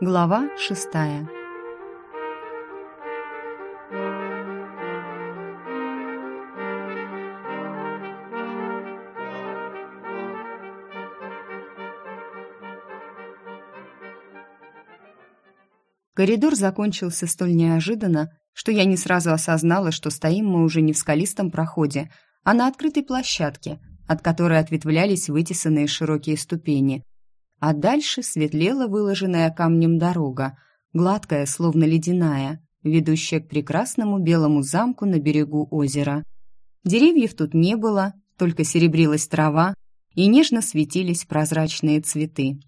Глава шестая. Коридор закончился столь неожиданно, что я не сразу осознала, что стоим мы уже не в скалистом проходе, а на открытой площадке, от которой ответвлялись вытесанные широкие ступени. А дальше светлела выложенная камнем дорога, гладкая, словно ледяная, ведущая к прекрасному белому замку на берегу озера. Деревьев тут не было, только серебрилась трава, и нежно светились прозрачные цветы.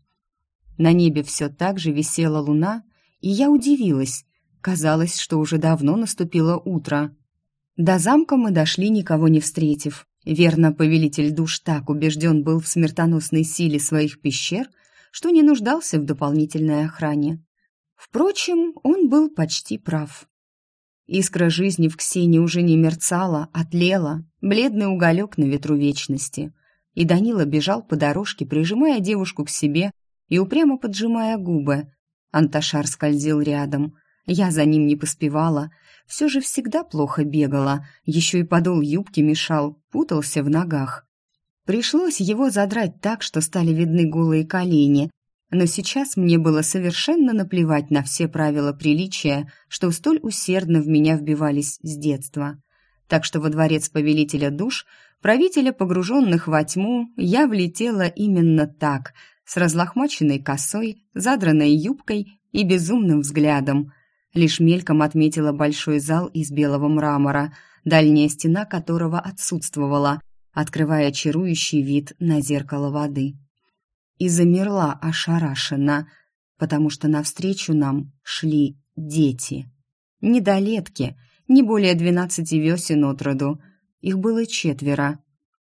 На небе все так же висела луна, и я удивилась. Казалось, что уже давно наступило утро. До замка мы дошли, никого не встретив. Верно, повелитель душ так убежден был в смертоносной силе своих пещер, что не нуждался в дополнительной охране. Впрочем, он был почти прав. Искра жизни в Ксении уже не мерцала, а бледный уголек на ветру вечности. И Данила бежал по дорожке, прижимая девушку к себе и упрямо поджимая губы. Анташар скользил рядом. Я за ним не поспевала, все же всегда плохо бегала, еще и подол юбки мешал, путался в ногах. Пришлось его задрать так, что стали видны голые колени, но сейчас мне было совершенно наплевать на все правила приличия, что столь усердно в меня вбивались с детства. Так что во дворец повелителя душ, правителя погруженных во тьму, я влетела именно так, с разлохмаченной косой, задранной юбкой и безумным взглядом – лишь мельком отметила большой зал из белого мрамора, дальняя стена которого отсутствовала, открывая чарующий вид на зеркало воды. И замерла ошарашенно, потому что навстречу нам шли дети. Недолетки, не более двенадцати весен от роду. Их было четверо.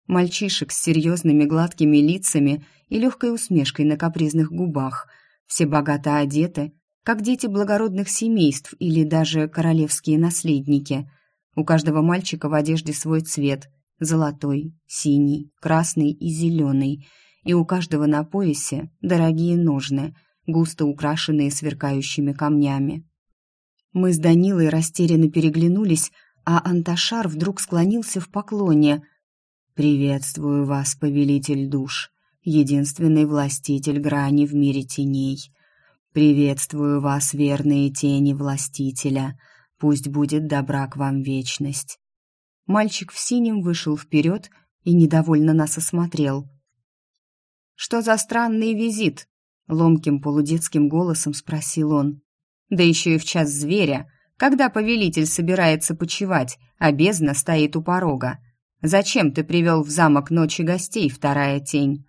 Мальчишек с серьезными гладкими лицами и легкой усмешкой на капризных губах. Все богато одеты, как дети благородных семейств или даже королевские наследники. У каждого мальчика в одежде свой цвет – золотой, синий, красный и зеленый, и у каждого на поясе дорогие ножны, густо украшенные сверкающими камнями. Мы с Данилой растерянно переглянулись, а Анташар вдруг склонился в поклоне. «Приветствую вас, повелитель душ, единственный властитель грани в мире теней», «Приветствую вас, верные тени властителя. Пусть будет добра к вам вечность». Мальчик в синем вышел вперед и недовольно нас осмотрел. «Что за странный визит?» — ломким полудетским голосом спросил он. «Да еще и в час зверя, когда повелитель собирается почевать, а бездна стоит у порога. Зачем ты привел в замок ночи гостей, вторая тень?»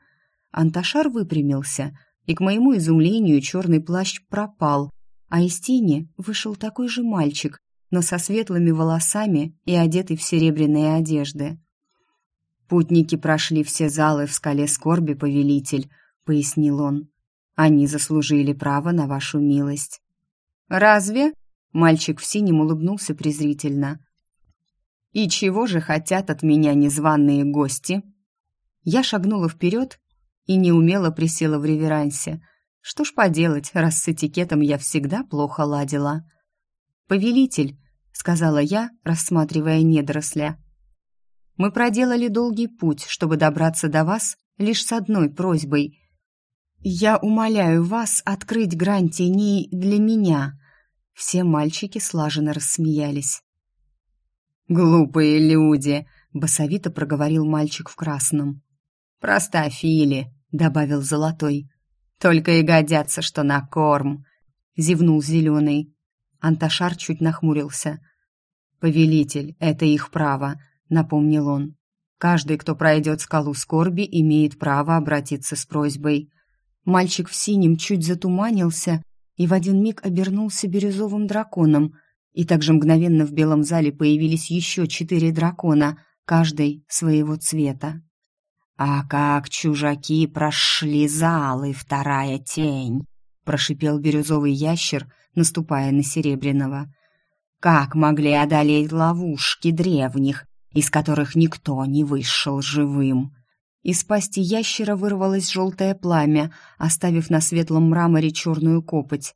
Анташар выпрямился — и, к моему изумлению, черный плащ пропал, а из тени вышел такой же мальчик, но со светлыми волосами и одетый в серебряные одежды. «Путники прошли все залы в скале скорби, повелитель», — пояснил он. «Они заслужили право на вашу милость». «Разве?» — мальчик в синем улыбнулся презрительно. «И чего же хотят от меня незваные гости?» Я шагнула вперед и неумело присела в реверансе. Что ж поделать, раз с этикетом я всегда плохо ладила. «Повелитель», — сказала я, рассматривая недоросля. «Мы проделали долгий путь, чтобы добраться до вас лишь с одной просьбой. Я умоляю вас открыть грань теней для меня». Все мальчики слаженно рассмеялись. «Глупые люди!» — басовито проговорил мальчик в красном. «Простофили», — добавил Золотой. «Только и годятся, что на корм», — зевнул Зеленый. Анташар чуть нахмурился. «Повелитель, это их право», — напомнил он. «Каждый, кто пройдет скалу скорби, имеет право обратиться с просьбой». Мальчик в синем чуть затуманился и в один миг обернулся бирюзовым драконом, и также мгновенно в белом зале появились еще четыре дракона, каждый своего цвета. «А как чужаки прошли залы, вторая тень!» — прошипел бирюзовый ящер, наступая на Серебряного. «Как могли одолеть ловушки древних, из которых никто не вышел живым?» Из пасти ящера вырвалось желтое пламя, оставив на светлом мраморе черную копоть.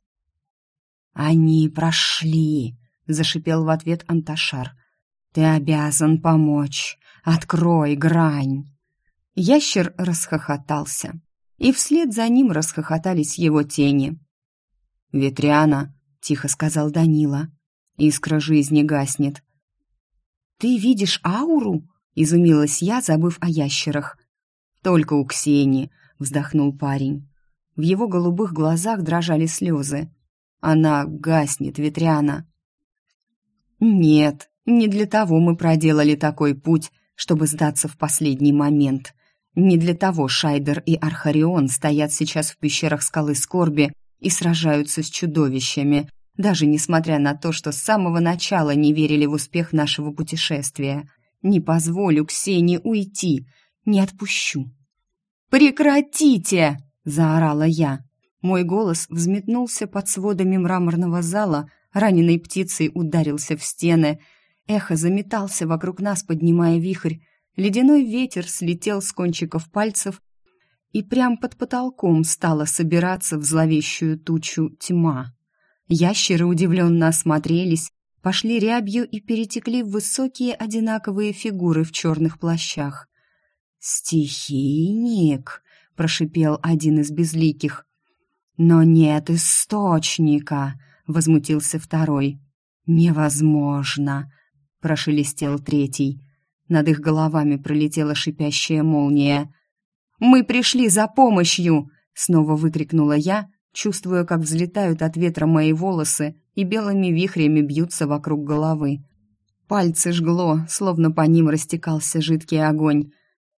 «Они прошли!» — зашипел в ответ Анташар. «Ты обязан помочь! Открой грань!» Ящер расхохотался, и вслед за ним расхохотались его тени. «Ветряна!» — тихо сказал Данила. «Искра жизни гаснет». «Ты видишь ауру?» — изумилась я, забыв о ящерах. «Только у Ксении», — вздохнул парень. В его голубых глазах дрожали слезы. «Она гаснет, Ветряна». «Нет, не для того мы проделали такой путь, чтобы сдаться в последний момент. Не для того Шайдер и Архарион стоят сейчас в пещерах скалы Скорби и сражаются с чудовищами, даже несмотря на то, что с самого начала не верили в успех нашего путешествия. Не позволю Ксении уйти, не отпущу. «Прекратите!» — заорала я. Мой голос взметнулся под сводами мраморного зала, раненой птицей ударился в стены. Эхо заметался вокруг нас, поднимая вихрь. Ледяной ветер слетел с кончиков пальцев, и прямо под потолком стала собираться в зловещую тучу тьма. Ящеры удивленно осмотрелись, пошли рябью и перетекли в высокие одинаковые фигуры в черных плащах. «Стихийник!» — прошипел один из безликих. «Но нет источника!» — возмутился второй. «Невозможно!» — прошелестел третий. Над их головами пролетела шипящая молния. «Мы пришли за помощью!» — снова выкрикнула я, чувствуя, как взлетают от ветра мои волосы и белыми вихрями бьются вокруг головы. Пальцы жгло, словно по ним растекался жидкий огонь.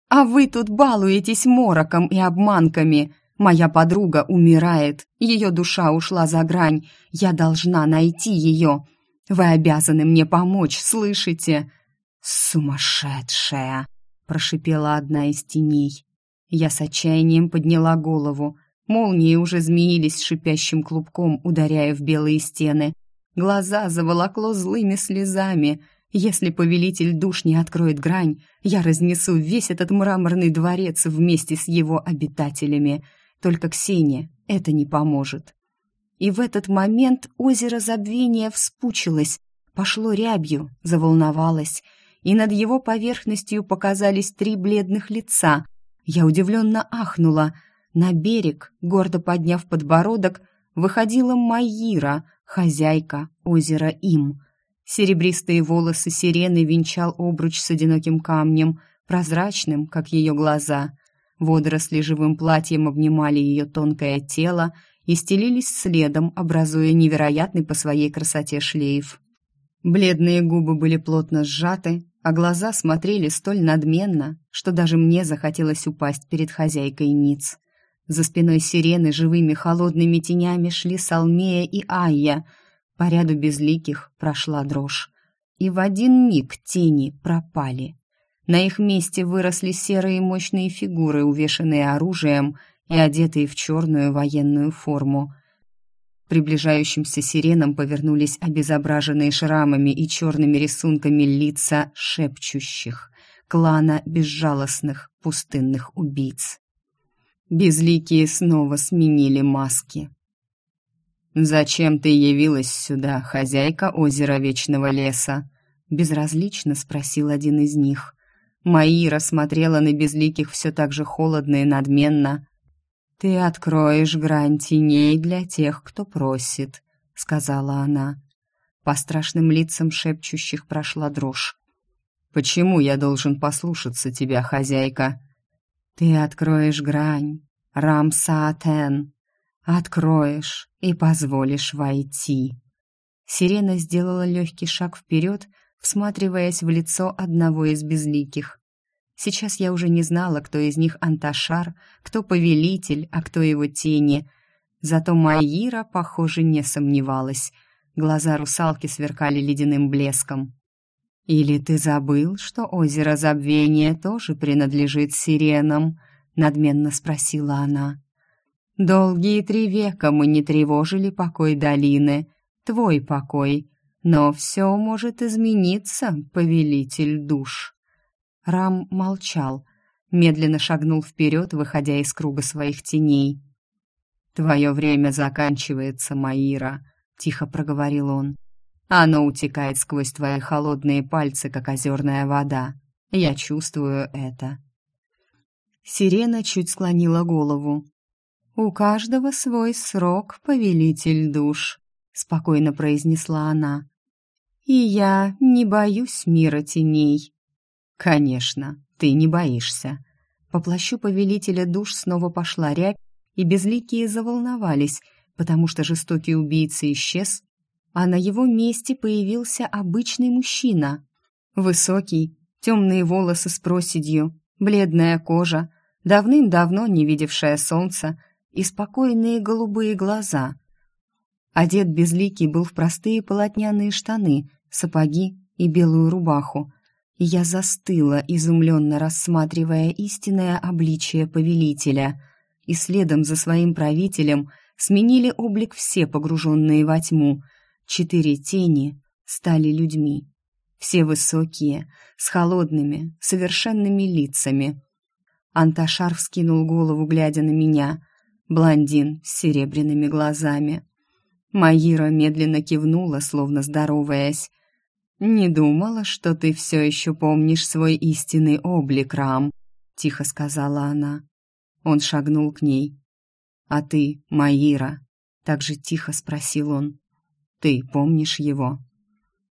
«А вы тут балуетесь мороком и обманками! Моя подруга умирает, ее душа ушла за грань, я должна найти ее! Вы обязаны мне помочь, слышите?» «Сумасшедшая!» — прошипела одна из теней. Я с отчаянием подняла голову. Молнии уже змеились шипящим клубком, ударяя в белые стены. Глаза заволокло злыми слезами. Если повелитель душ не откроет грань, я разнесу весь этот мраморный дворец вместе с его обитателями. Только Ксения это не поможет. И в этот момент озеро забвения вспучилось, пошло рябью, заволновалось, и над его поверхностью показались три бледных лица, я удивленно ахнула. На берег, гордо подняв подбородок, выходила Майира, хозяйка озера Им. Серебристые волосы сирены венчал обруч с одиноким камнем, прозрачным, как ее глаза. Водоросли живым платьем обнимали ее тонкое тело и стелились следом, образуя невероятный по своей красоте шлейф. Бледные губы были плотно сжаты, а глаза смотрели столь надменно, что даже мне захотелось упасть перед хозяйкой Ниц. За спиной сирены живыми холодными тенями шли Салмея и Айя. По ряду безликих прошла дрожь. И в один миг тени пропали. На их месте выросли серые мощные фигуры, увешанные оружием и одетые в черную военную форму — приближающимся сиренам повернулись обезображенные шрамами и черными рисунками лица шепчущих, клана безжалостных пустынных убийц. Безликие снова сменили маски. «Зачем ты явилась сюда, хозяйка озера Вечного Леса?» Безразлично спросил один из них. Маира смотрела на безликих все так же холодно и надменно, «Ты откроешь грань теней для тех, кто просит», — сказала она. По страшным лицам шепчущих прошла дрожь. «Почему я должен послушаться тебя, хозяйка?» «Ты откроешь грань, Рамсаатен, откроешь и позволишь войти». Сирена сделала легкий шаг вперед, всматриваясь в лицо одного из безликих. Сейчас я уже не знала, кто из них Анташар, кто повелитель, а кто его тени. Зато Майира, похоже, не сомневалась. Глаза русалки сверкали ледяным блеском. «Или ты забыл, что озеро Забвения тоже принадлежит сиренам?» — надменно спросила она. «Долгие три века мы не тревожили покой долины, твой покой, но все может измениться, повелитель душ». Рам молчал, медленно шагнул вперед, выходя из круга своих теней. «Твое время заканчивается, Маира», — тихо проговорил он. «Оно утекает сквозь твои холодные пальцы, как озерная вода. Я чувствую это». Сирена чуть склонила голову. «У каждого свой срок, повелитель душ», — спокойно произнесла она. «И я не боюсь мира теней». «Конечно, ты не боишься». По плащу повелителя душ снова пошла рябь, и безликие заволновались, потому что жестокий убийца исчез, а на его месте появился обычный мужчина. Высокий, темные волосы с проседью, бледная кожа, давным-давно не видевшая солнца и спокойные голубые глаза. Одет безликий был в простые полотняные штаны, сапоги и белую рубаху, я застыла, изумленно рассматривая истинное обличие повелителя, и следом за своим правителем сменили облик все погруженные во тьму. Четыре тени стали людьми. Все высокие, с холодными, совершенными лицами. Анташар вскинул голову, глядя на меня. Блондин с серебряными глазами. Маира медленно кивнула, словно здороваясь. «Не думала, что ты все еще помнишь свой истинный облик, Рам», — тихо сказала она. Он шагнул к ней. «А ты, Маира?» — так же тихо спросил он. «Ты помнишь его?»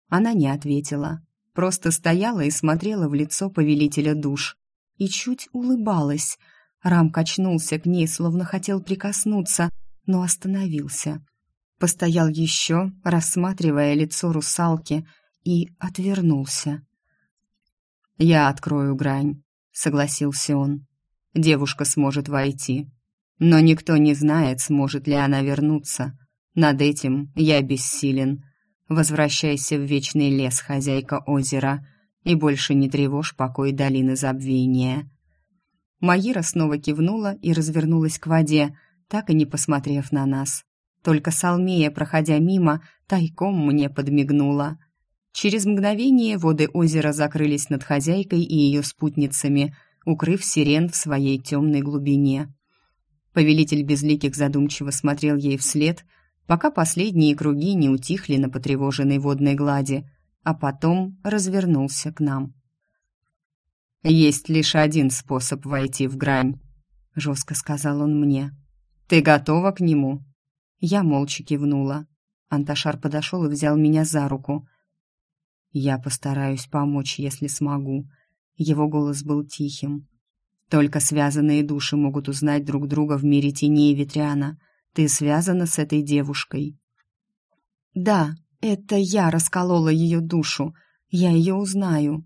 Она не ответила, просто стояла и смотрела в лицо повелителя душ. И чуть улыбалась. Рам качнулся к ней, словно хотел прикоснуться, но остановился. Постоял еще, рассматривая лицо русалки, и отвернулся. «Я открою грань», — согласился он. «Девушка сможет войти. Но никто не знает, сможет ли она вернуться. Над этим я бессилен. Возвращайся в вечный лес, хозяйка озера, и больше не тревожь покой долины забвения». Маира снова кивнула и развернулась к воде, так и не посмотрев на нас. Только Салмея, проходя мимо, тайком мне подмигнула. Через мгновение воды озера закрылись над хозяйкой и ее спутницами, укрыв сирен в своей темной глубине. Повелитель безликих задумчиво смотрел ей вслед, пока последние круги не утихли на потревоженной водной глади, а потом развернулся к нам. «Есть лишь один способ войти в грань», — жестко сказал он мне. «Ты готова к нему?» Я молча кивнула. Анташар подошел и взял меня за руку. «Я постараюсь помочь, если смогу». Его голос был тихим. Только связанные души могут узнать друг друга в мире теней Ветряна. Ты связана с этой девушкой?» «Да, это я расколола ее душу. Я ее узнаю».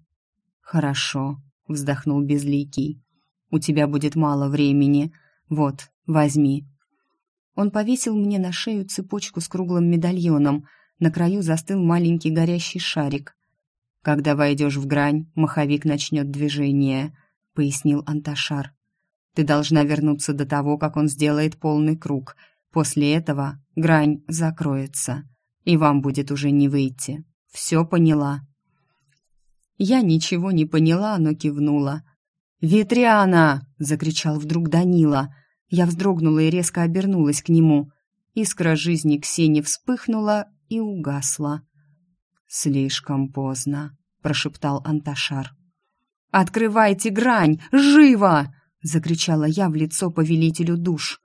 «Хорошо», — вздохнул Безликий. «У тебя будет мало времени. Вот, возьми». Он повесил мне на шею цепочку с круглым медальоном. На краю застыл маленький горящий шарик. «Когда войдешь в грань, маховик начнет движение», — пояснил Анташар. «Ты должна вернуться до того, как он сделает полный круг. После этого грань закроется, и вам будет уже не выйти. Все поняла?» Я ничего не поняла, но кивнула. «Ветряна!» — закричал вдруг Данила. Я вздрогнула и резко обернулась к нему. Искра жизни Ксении вспыхнула и угасла. «Слишком поздно», — прошептал Анташар. «Открывайте грань! Живо!» — закричала я в лицо повелителю душ.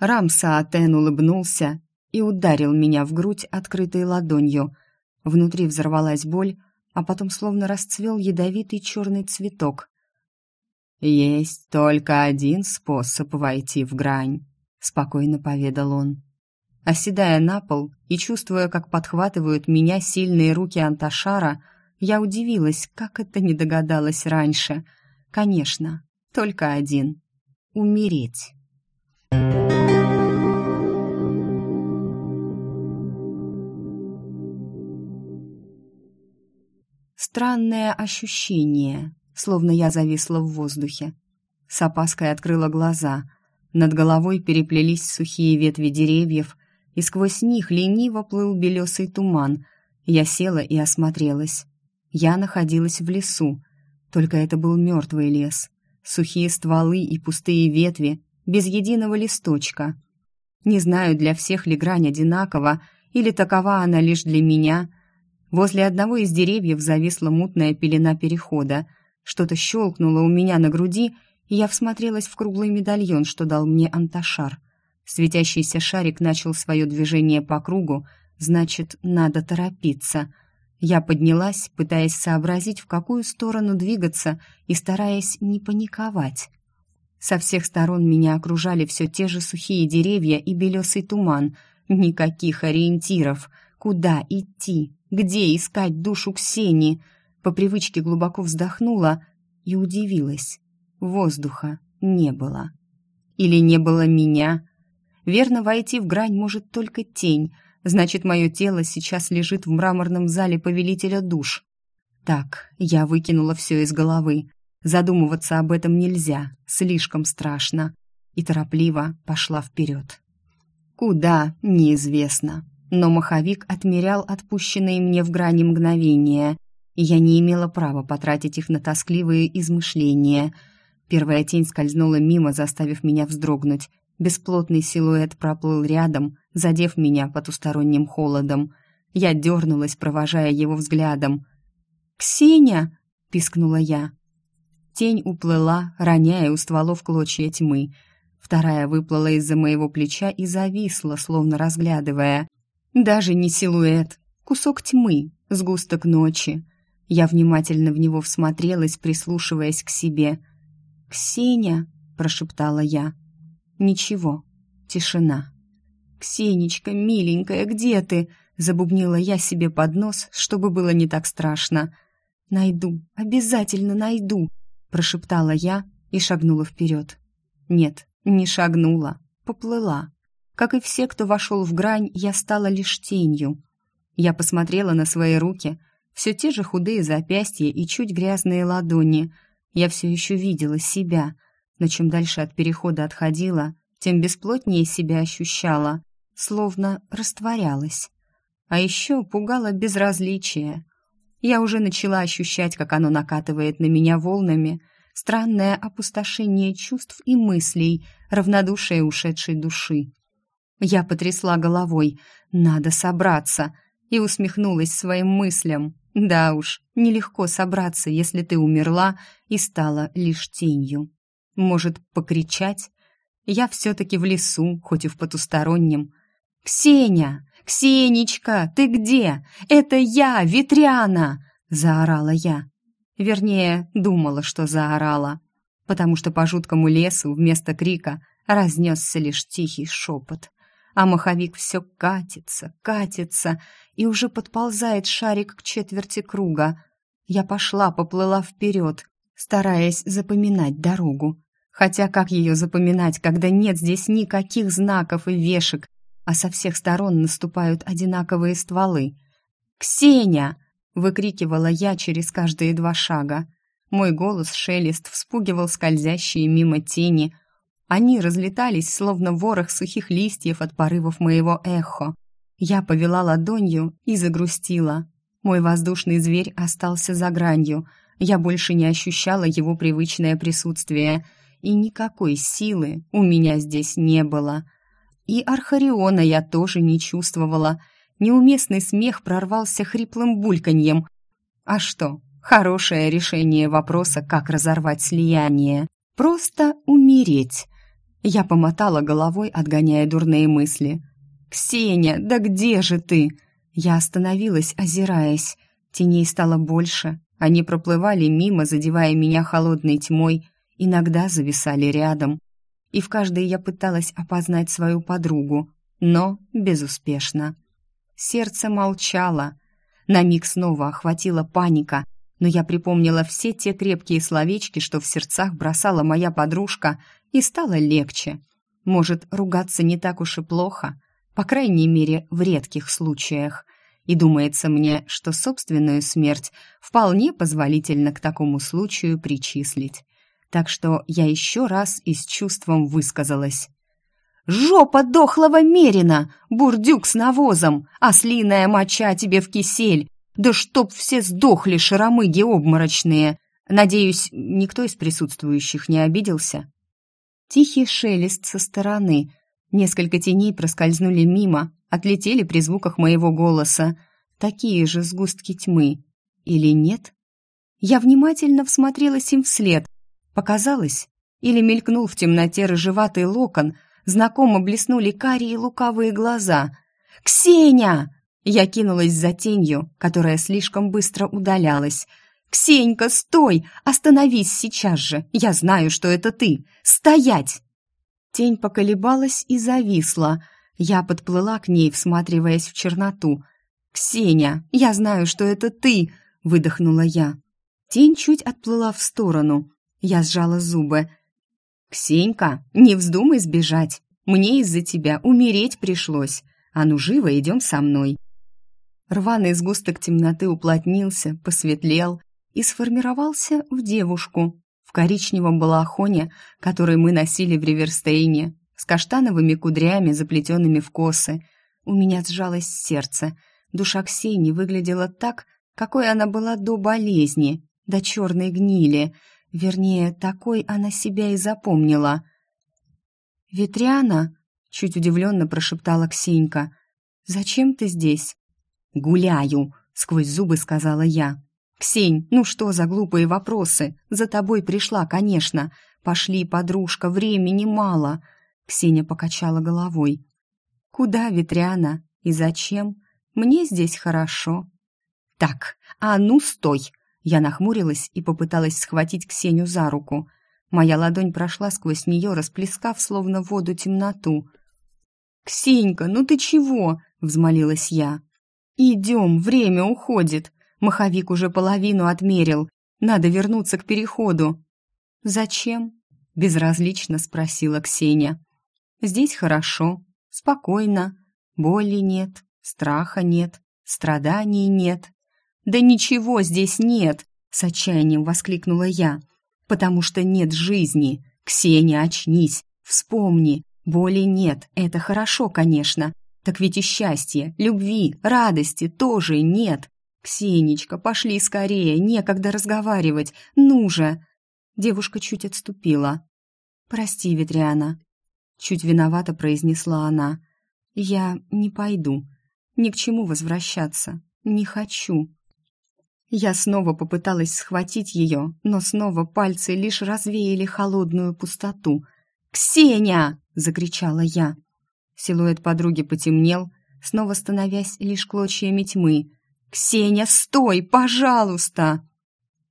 Рамса Атен улыбнулся и ударил меня в грудь открытой ладонью. Внутри взорвалась боль, а потом словно расцвел ядовитый черный цветок. «Есть только один способ войти в грань», — спокойно поведал он. Оседая на пол и чувствуя, как подхватывают меня сильные руки Анташара, — я удивилась, как это не догадалась раньше. Конечно, только один — умереть. Странное ощущение, словно я зависла в воздухе. С опаской открыла глаза. Над головой переплелись сухие ветви деревьев, и сквозь них лениво плыл белесый туман. Я села и осмотрелась. Я находилась в лесу, только это был мертвый лес. Сухие стволы и пустые ветви, без единого листочка. Не знаю, для всех ли грань одинакова, или такова она лишь для меня? Возле одного из деревьев зависла мутная пелена перехода. Что-то щелкнуло у меня на груди, и я всмотрелась в круглый медальон, что дал мне анташар. Светящийся шарик начал свое движение по кругу, значит, надо торопиться. Я поднялась, пытаясь сообразить, в какую сторону двигаться и стараясь не паниковать. Со всех сторон меня окружали все те же сухие деревья и белесый туман. Никаких ориентиров. Куда идти? Где искать душу Ксении? По привычке глубоко вздохнула и удивилась. Воздуха не было. Или не было меня? Верно, войти в грань может только тень. Значит, мое тело сейчас лежит в мраморном зале повелителя душ. Так, я выкинула все из головы. Задумываться об этом нельзя, слишком страшно. И торопливо пошла вперед. Куда, неизвестно. Но маховик отмерял отпущенные мне в грани мгновения, и я не имела права потратить их на тоскливые измышления. Первая тень скользнула мимо, заставив меня вздрогнуть. Бесплотный силуэт проплыл рядом, задев меня потусторонним холодом. Я дернулась, провожая его взглядом. «Ксения!» — пискнула я. Тень уплыла, роняя у стволов клочья тьмы. Вторая выплыла из-за моего плеча и зависла, словно разглядывая. Даже не силуэт, кусок тьмы, сгусток ночи. Я внимательно в него всмотрелась, прислушиваясь к себе. «Ксения!» — прошептала я. «Ничего. Тишина». «Ксенечка, миленькая, где ты?» — забубнила я себе под нос, чтобы было не так страшно. «Найду, обязательно найду!» прошептала я и шагнула вперед. Нет, не шагнула, поплыла. Как и все, кто вошел в грань, я стала лишь тенью. Я посмотрела на свои руки, все те же худые запястья и чуть грязные ладони. Я все еще видела себя, но чем дальше от перехода отходила, тем бесплотнее себя ощущала, словно растворялась. А еще пугало безразличие. Я уже начала ощущать, как оно накатывает на меня волнами, странное опустошение чувств и мыслей, равнодушие ушедшей души. Я потрясла головой «надо собраться» и усмехнулась своим мыслям. Да уж, нелегко собраться, если ты умерла и стала лишь тенью. Может, покричать? Я все-таки в лесу, хоть и в потустороннем. «Ксения! «Ксенечка, ты где? Это я, Ветряна!» — заорала я. Вернее, думала, что заорала, потому что по жуткому лесу вместо крика разнесся лишь тихий шепот. А маховик все катится, катится и уже подползает шарик к четверти круга. Я пошла, поплыла вперед, стараясь запоминать дорогу. Хотя как ее запоминать, когда нет здесь никаких знаков и вешек, а со всех сторон наступают одинаковые стволы. «Ксения!» — выкрикивала я через каждые два шага. Мой голос шелест вспугивал скользящие мимо тени. Они разлетались, словно ворох сухих листьев от порывов моего эхо. Я повела ладонью и загрустила. Мой воздушный зверь остался за гранью. Я больше не ощущала его привычное присутствие, и никакой силы у меня здесь не было — и Архариона я тоже не чувствовала. Неуместный смех прорвался хриплым бульканьем. А что, хорошее решение вопроса, как разорвать слияние. Просто умереть. Я помотала головой, отгоняя дурные мысли. «Ксения, да где же ты?» Я остановилась, озираясь. Теней стало больше. Они проплывали мимо, задевая меня холодной тьмой, иногда зависали рядом и в каждой я пыталась опознать свою подругу, но безуспешно. Сердце молчало. На миг снова охватила паника, но я припомнила все те крепкие словечки, что в сердцах бросала моя подружка, и стало легче. Может, ругаться не так уж и плохо, по крайней мере, в редких случаях. И думается мне, что собственную смерть вполне позволительно к такому случаю причислить так что я еще раз и с чувством высказалась. «Жопа дохлого мерина! Бурдюк с навозом! Ослиная моча тебе в кисель! Да чтоб все сдохли, шаромыги обморочные! Надеюсь, никто из присутствующих не обиделся?» Тихий шелест со стороны. Несколько теней проскользнули мимо, отлетели при звуках моего голоса. Такие же сгустки тьмы. Или нет? Я внимательно всмотрелась им вслед. Показалось? Или мелькнул в темноте рыжеватый локон, знакомо блеснули карие лукавые глаза. «Ксения!» Я кинулась за тенью, которая слишком быстро удалялась. «Ксенька, стой! Остановись сейчас же! Я знаю, что это ты! Стоять!» Тень поколебалась и зависла. Я подплыла к ней, всматриваясь в черноту. «Ксения, я знаю, что это ты!» — выдохнула я. Тень чуть отплыла в сторону. Я сжала зубы. «Ксенька, не вздумай сбежать. Мне из-за тебя умереть пришлось. А ну живо, идем со мной». Рваный сгусток темноты уплотнился, посветлел и сформировался в девушку в коричневом балахоне, который мы носили в Риверстейне, с каштановыми кудрями, заплетенными в косы. У меня сжалось сердце. Душа Ксении выглядела так, какой она была до болезни, до черной гнили. Вернее, такой она себя и запомнила. «Ветряна?» — чуть удивленно прошептала Ксенька. «Зачем ты здесь?» «Гуляю», — сквозь зубы сказала я. «Ксень, ну что за глупые вопросы? За тобой пришла, конечно. Пошли, подружка, времени мало». Ксения покачала головой. «Куда, Ветряна? И зачем? Мне здесь хорошо». «Так, а ну стой!» Я нахмурилась и попыталась схватить Ксению за руку. Моя ладонь прошла сквозь нее, расплескав словно воду темноту. «Ксенька, ну ты чего?» — взмолилась я. «Идем, время уходит. Маховик уже половину отмерил. Надо вернуться к переходу». «Зачем?» — безразлично спросила Ксения. «Здесь хорошо, спокойно, боли нет, страха нет, страданий нет». «Да ничего здесь нет!» — с отчаянием воскликнула я. «Потому что нет жизни. Ксения, очнись, вспомни. Боли нет, это хорошо, конечно. Так ведь и счастья, любви, радости тоже нет. Ксенечка, пошли скорее, некогда разговаривать. Ну же!» Девушка чуть отступила. «Прости, Ветряна», — чуть виновато произнесла она. «Я не пойду. Ни к чему возвращаться. Не хочу». Я снова попыталась схватить ее, но снова пальцы лишь развеяли холодную пустоту. «Ксения!» — закричала я. Силуэт подруги потемнел, снова становясь лишь клочьями тьмы. «Ксения, стой, пожалуйста!»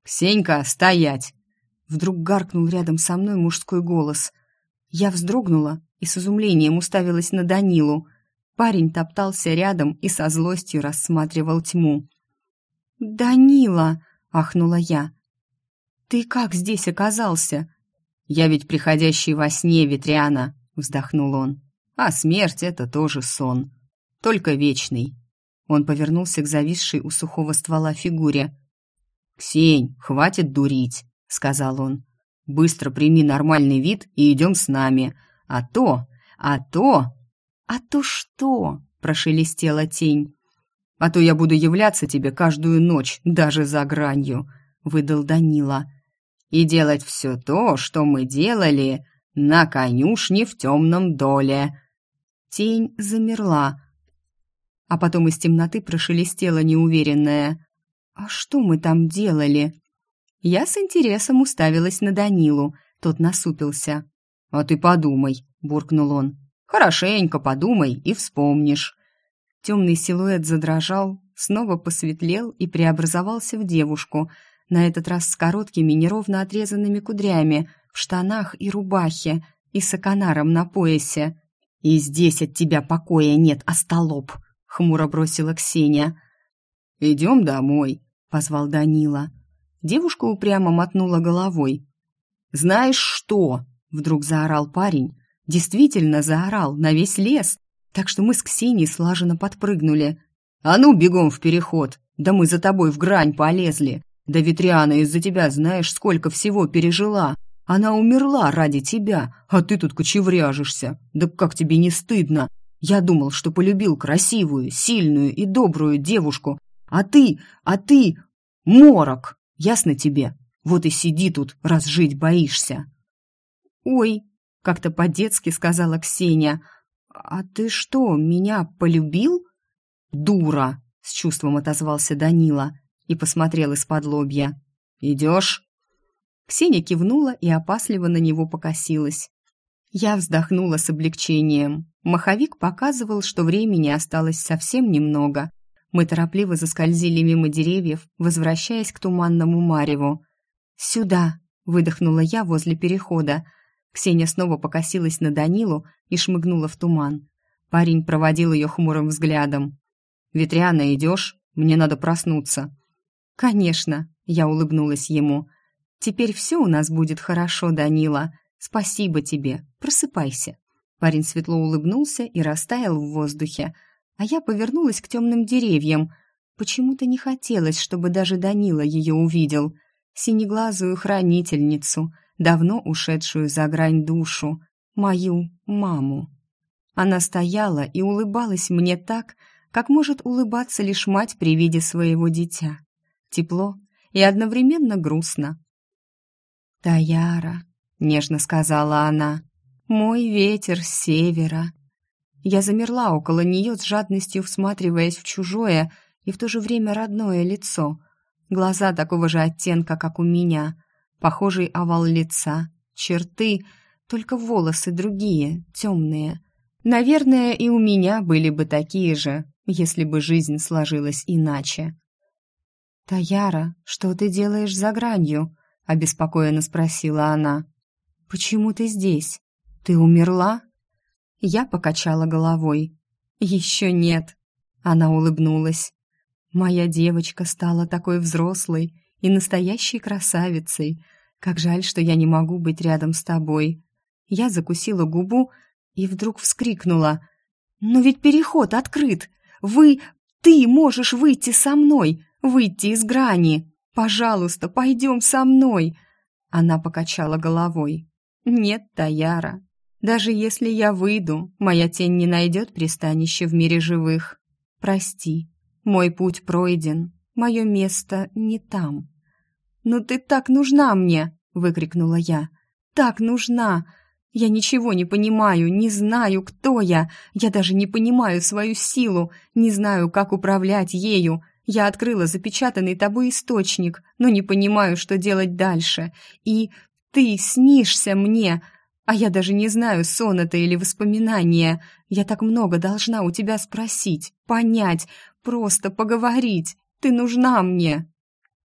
«Ксенька, стоять!» Вдруг гаркнул рядом со мной мужской голос. Я вздрогнула и с изумлением уставилась на Данилу. Парень топтался рядом и со злостью рассматривал тьму. «Данила!» — ахнула я. «Ты как здесь оказался?» «Я ведь приходящий во сне, Ветряна!» — вздохнул он. «А смерть — это тоже сон, только вечный». Он повернулся к зависшей у сухого ствола фигуре. «Ксень, хватит дурить!» — сказал он. «Быстро прими нормальный вид и идем с нами. А то, а то...» «А то что?» — прошелестела тень. А то я буду являться тебе каждую ночь, даже за гранью», — выдал Данила. «И делать все то, что мы делали на конюшне в темном доле». Тень замерла, а потом из темноты прошелестела неуверенная. «А что мы там делали?» Я с интересом уставилась на Данилу, тот насупился. «А ты подумай», — буркнул он. «Хорошенько подумай и вспомнишь». Темный силуэт задрожал, снова посветлел и преобразовался в девушку, на этот раз с короткими неровно отрезанными кудрями, в штанах и рубахе, и с оканаром на поясе. «И здесь от тебя покоя нет, остолоп!» — хмуро бросила Ксения. «Идем домой», — позвал Данила. Девушка упрямо мотнула головой. «Знаешь что?» — вдруг заорал парень. Действительно заорал на весь лес, так что мы с Ксенией слаженно подпрыгнули. «А ну, бегом в переход! Да мы за тобой в грань полезли! Да Ветриана из-за тебя знаешь, сколько всего пережила! Она умерла ради тебя, а ты тут кочевряжешься! Да как тебе не стыдно? Я думал, что полюбил красивую, сильную и добрую девушку, а ты, а ты... Морок! Ясно тебе? Вот и сиди тут, раз жить боишься!» «Ой!» — как-то по-детски сказала Ксения — «А ты что, меня полюбил?» «Дура!» — с чувством отозвался Данила и посмотрел из-под лобья. «Идешь?» Ксения кивнула и опасливо на него покосилась. Я вздохнула с облегчением. Маховик показывал, что времени осталось совсем немного. Мы торопливо заскользили мимо деревьев, возвращаясь к туманному мареву. «Сюда!» — выдохнула я возле перехода. Ксения снова покосилась на Данилу и шмыгнула в туман. Парень проводил ее хмурым взглядом. «Ветряна, идешь? Мне надо проснуться». «Конечно», — я улыбнулась ему. «Теперь все у нас будет хорошо, Данила. Спасибо тебе. Просыпайся». Парень светло улыбнулся и растаял в воздухе, а я повернулась к темным деревьям. Почему-то не хотелось, чтобы даже Данила ее увидел. Синеглазую хранительницу, давно ушедшую за грань душу, мою маму. Она стояла и улыбалась мне так, как может улыбаться лишь мать при виде своего дитя. Тепло и одновременно грустно. «Таяра», — нежно сказала она, — «мой ветер с севера». Я замерла около нее с жадностью всматриваясь в чужое и в то же время родное лицо. Глаза такого же оттенка, как у меня, похожий овал лица, черты, только волосы другие, темные. Наверное, и у меня были бы такие же, если бы жизнь сложилась иначе. «Таяра, что ты делаешь за гранью?» — обеспокоенно спросила она. «Почему ты здесь? Ты умерла?» Я покачала головой. «Еще нет». Она улыбнулась. «Моя девочка стала такой взрослой и настоящей красавицей. Как жаль, что я не могу быть рядом с тобой». Я закусила губу и вдруг вскрикнула. «Но ведь переход открыт! Вы... Ты можешь выйти со мной! Выйти из грани! Пожалуйста, пойдем со мной!» Она покачала головой. «Нет, Таяра, даже если я выйду, моя тень не найдет пристанище в мире живых. Прости, мой путь пройден, мое место не там». «Но ты так нужна мне!» — выкрикнула я. «Так нужна! Я ничего не понимаю, не знаю, кто я. Я даже не понимаю свою силу, не знаю, как управлять ею. Я открыла запечатанный тобой источник, но не понимаю, что делать дальше. И ты снишься мне, а я даже не знаю, сон это или воспоминание. Я так много должна у тебя спросить, понять, просто поговорить. Ты нужна мне.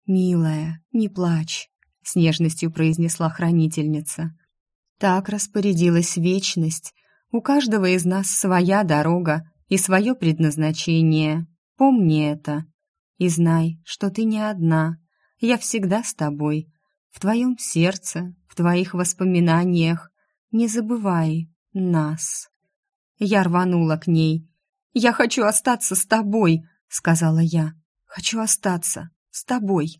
Милая, не плачь, с нежностью произнесла хранительница. Так распорядилась вечность. У каждого из нас своя дорога и свое предназначение. Помни это. И знай, что ты не одна. Я всегда с тобой. В твоем сердце, в твоих воспоминаниях. Не забывай нас. Я рванула к ней. «Я хочу остаться с тобой», — сказала я. «Хочу остаться с тобой».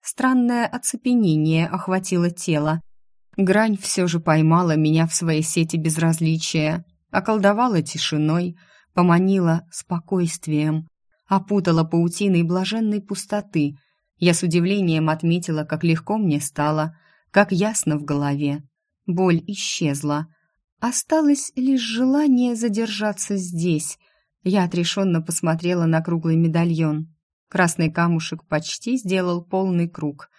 Странное оцепенение охватило тело. Грань все же поймала меня в своей сети безразличия, околдовала тишиной, поманила спокойствием, опутала паутиной блаженной пустоты. Я с удивлением отметила, как легко мне стало, как ясно в голове. Боль исчезла. Осталось лишь желание задержаться здесь. Я отрешенно посмотрела на круглый медальон. Красный камушек почти сделал полный круг.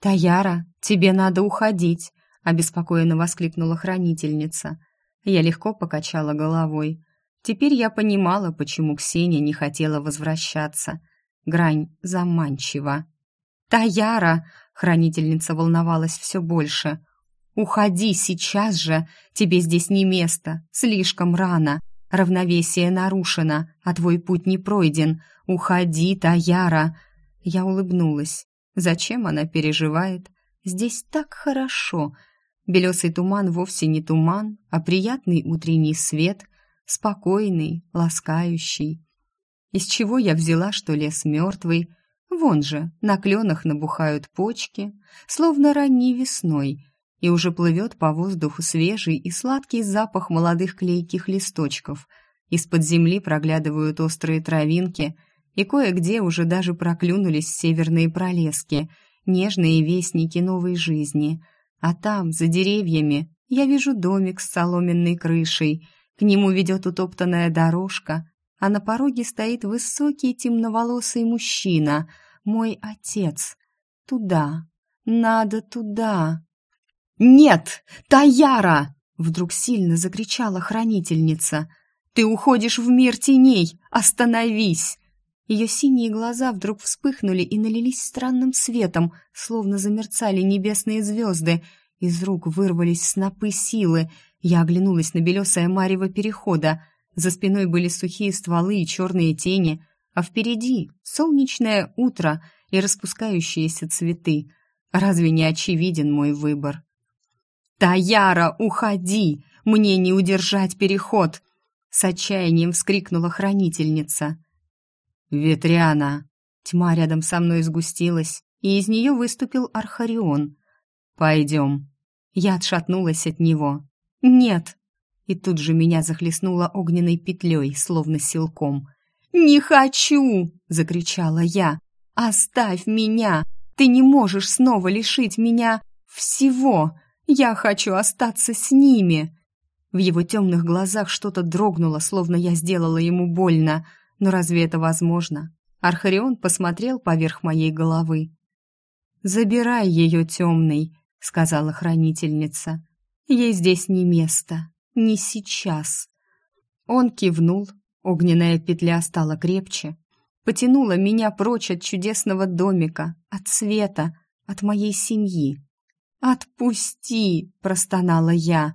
«Таяра, тебе надо уходить!» обеспокоенно воскликнула хранительница. Я легко покачала головой. Теперь я понимала, почему Ксения не хотела возвращаться. Грань заманчива. «Таяра!» — хранительница волновалась все больше. «Уходи сейчас же! Тебе здесь не место, слишком рано. Равновесие нарушено, а твой путь не пройден. Уходи, Таяра!» Я улыбнулась. Зачем она переживает? Здесь так хорошо, Белесый туман вовсе не туман, а приятный утренний свет, спокойный, ласкающий. Из чего я взяла, что лес мертвый? Вон же, на кленах набухают почки, словно ранней весной, и уже плывет по воздуху свежий и сладкий запах молодых клейких листочков. Из-под земли проглядывают острые травинки, и кое-где уже даже проклюнулись северные пролески, нежные вестники новой жизни — а там, за деревьями, я вижу домик с соломенной крышей, К нему ведет утоптанная дорожка, а на пороге стоит высокий темноволосый мужчина, мой отец. Туда, надо туда. «Нет, Таяра!» — вдруг сильно закричала хранительница. «Ты уходишь в мир теней! Остановись!» Ее синие глаза вдруг вспыхнули и налились странным светом, словно замерцали небесные звезды. Из рук вырвались снопы силы. Я оглянулась на белесое марево перехода. За спиной были сухие стволы и черные тени, а впереди солнечное утро и распускающиеся цветы. Разве не очевиден мой выбор? «Таяра, уходи! Мне не удержать переход!» С отчаянием вскрикнула хранительница. «Ветряна!» Тьма рядом со мной сгустилась, и из нее выступил Архарион. «Пойдем». Я отшатнулась от него. «Нет!» И тут же меня захлестнуло огненной петлей, словно силком. «Не хочу!» — закричала я. «Оставь меня! Ты не можешь снова лишить меня всего! Я хочу остаться с ними!» В его темных глазах что-то дрогнуло, словно я сделала ему больно — но разве это возможно? Архарион посмотрел поверх моей головы. «Забирай ее, темный», — сказала хранительница. «Ей здесь не место, не сейчас». Он кивнул, огненная петля стала крепче, потянула меня прочь от чудесного домика, от света, от моей семьи. «Отпусти!» — простонала я,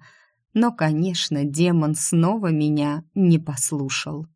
но, конечно, демон снова меня не послушал.